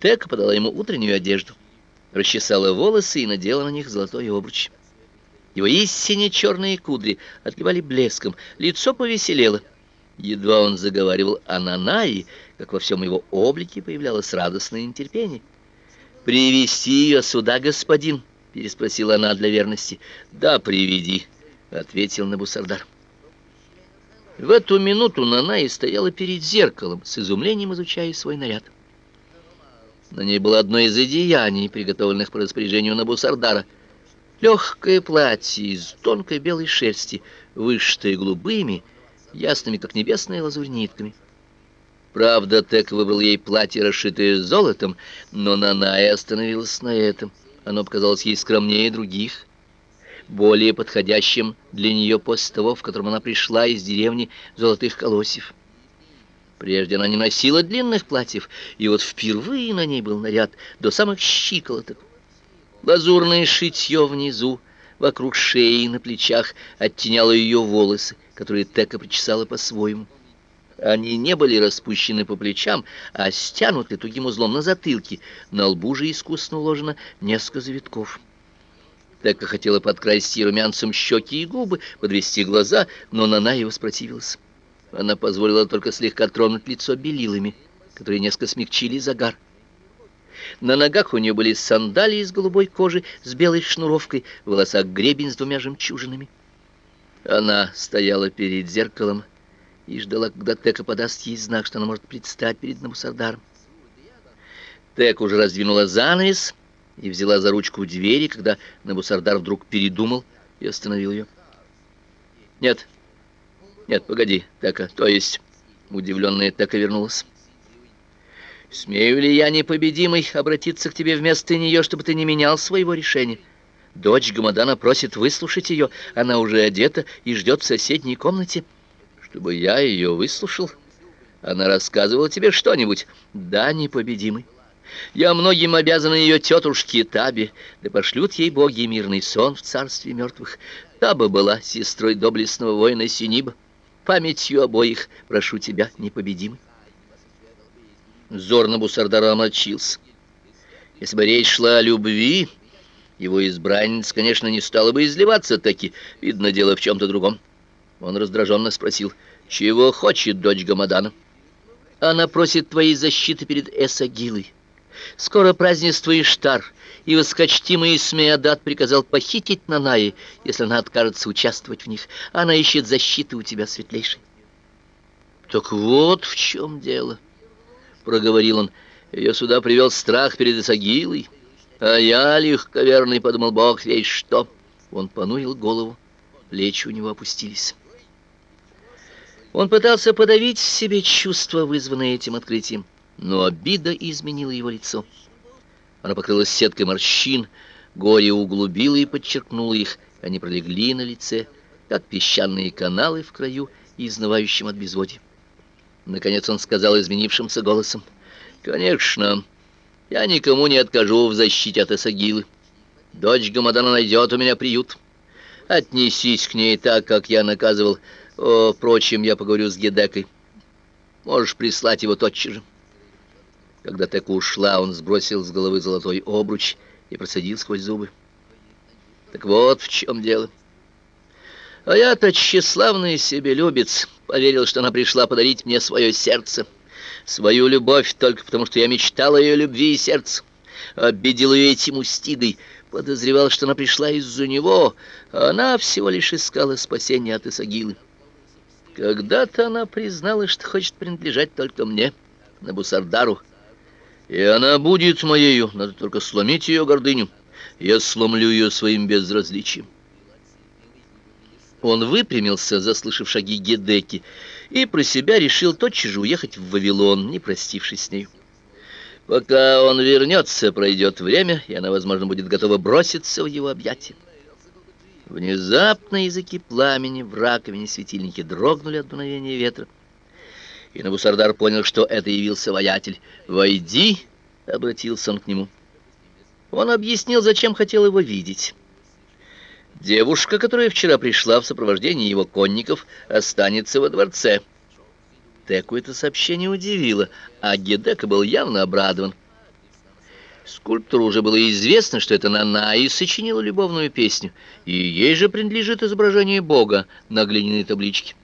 Тека подала ему утреннюю одежду, расчесала волосы и надела на них золотой обруч. Его истинно черные кудри отливали блеском, лицо повеселело. Едва он заговаривал о Нанаи, как во всем его облике появлялось радостное нетерпение. «Привести ее сюда, господин?» — переспросила она для верности. «Да, приведи», — ответил Набусардар. В эту минуту Нанаи стояла перед зеркалом, с изумлением изучая свой наряд. На ней было одно из одеяний, приготовленных по распоряжению Набусардара. Легкое платье из тонкой белой шерсти, вышитое голубыми, ясными, как небесные лазурь нитками. Правда, Тек выбрал ей платье, расшитое золотом, но Наная остановилась на этом. Оно показалось ей скромнее других, более подходящим для нее после того, в котором она пришла из деревни Золотых Колосьев. Прежде она не носила длинных платьев, и вот впервые на ней был наряд до самых щиколоток. Лазурное шитье внизу, вокруг шеи и на плечах оттеняло ее волосы, которые Тека причесала по-своему. Они не были распущены по плечам, а стянуты тугим узлом на затылке. На лбу же искусно уложено несколько завитков. Тека хотела подкрасить румянцем щеки и губы, подвести глаза, но Нана его воспротивилась. Она позволила только слегка тронуть лицо белилами, которые несколько смягчили загар. На ногах у нее были сандалии из голубой кожи с белой шнуровкой, в волосах гребень с двумя жемчужинами. Она стояла перед зеркалом и ждала, когда Тека подаст ей знак, что она может предстать перед Намусардаром. Тек уже раздвинула занавес и взяла за ручку двери, когда Набусардар вдруг передумал и остановил ее. «Нет, нет, погоди, Тека, то есть...» Удивленная Тека вернулась. «Смею ли я, непобедимый, обратиться к тебе вместо нее, чтобы ты не менял своего решения?» Дочь Гамадана просит выслушать ее. Она уже одета и ждет в соседней комнате. Чтобы я ее выслушал? Она рассказывала тебе что-нибудь? Да, непобедимый. Я многим обязан ее тетушке Табе, да пошлют ей боги мирный сон в царстве мертвых. Таба была сестрой доблестного воина Синиба памятью обоих прошу тебя, непобедимый. Зор Набусардара омочился. Если бы речь шла о любви, его избранница, конечно, не стала бы изливаться таки, видно, дело в чем-то другом. Он раздраженно спросил, чего хочет дочь Гамадана? Она просит твоей защиты перед Эсагилой. Скоро празднество Иштар, и воскочтимый Исмеадат приказал похитить Нанаи, если она откажется участвовать в них. Она ищет защиты у тебя, светлейший. Так вот в чем дело, проговорил он. Ее сюда привел страх перед Исагилой. А я легковерный, подумал Бог, весь что. Он понурил голову, плечи у него опустились. Он пытался подавить в себе чувства, вызванные этим открытием но обида изменила его лицо. Оно покрылось сеткой морщин, горе углубило и подчеркнуло их, они пролегли на лице, как песчаные каналы в краю, изнывающим от безводья. Наконец он сказал изменившимся голосом, «Конечно, я никому не откажу в защите от Эсагилы. Дочь Гамадана найдет у меня приют. Отнесись к ней так, как я наказывал. О, впрочем, я поговорю с Гедекой. Можешь прислать его тотчас же». Когда Тека ушла, он сбросил с головы золотой обруч и процедил сквозь зубы. Так вот в чем дело. А я-то тщеславный себелюбец, поверил, что она пришла подарить мне свое сердце, свою любовь только потому, что я мечтал о ее любви и сердце. Обидел ее этим устигой, подозревал, что она пришла из-за него, а она всего лишь искала спасения от Исагилы. Когда-то она призналась, что хочет принадлежать только мне, Набусардару, и она будет моею, надо только сломить ее гордыню. Я сломлю ее своим безразличием. Он выпрямился, заслышав шаги Гедеки, и про себя решил тотчас же уехать в Вавилон, не простившись с ней. Пока он вернется, пройдет время, и она, возможно, будет готова броситься в его объятия. Внезапно языки пламени в раковине светильники дрогнули от дуновения ветра и Набусардар понял, что это явился воятель. «Войди!» — обратился он к нему. Он объяснил, зачем хотел его видеть. Девушка, которая вчера пришла в сопровождении его конников, останется во дворце. Теку это сообщение удивило, а Гедека был явно обрадован. Скульптору уже было известно, что это Нанаи сочинила любовную песню, и ей же принадлежит изображение Бога на глиняной табличке.